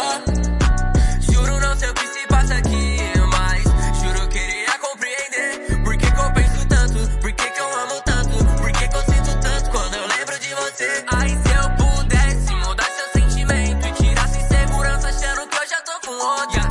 só. Juro, não sei o que é se passa aqui, mas juro, queria compreender. Por que, que eu penso tanto? Por que, que eu amo tanto? Por que, que eu sinto tanto quando eu lembro de você? Ai, se eu pudesse mudar seu sentimento e tirar sua insegurança, achando que eu já tô com outro.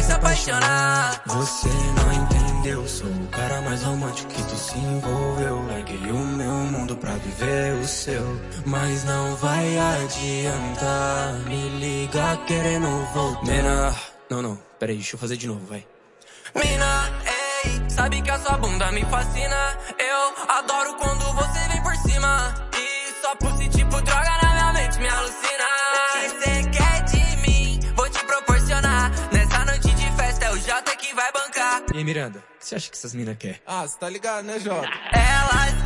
vai se apaixonar. Você não entendeu, sou o cara mais romântico que tu se envolveu. Larguei o meu mundo pra viver o seu. Mas não vai adiantar me ligar querendo voltar. Mina, não, não, peraí, deixa eu fazer de novo, vai. Mina, ei, sabe que a sua bunda me fascina. Eu adoro quando você vem por cima. E só por sentir E aí, Miranda, o que você acha que essas minas quer? Ah, você tá ligado, né, Jota? Elas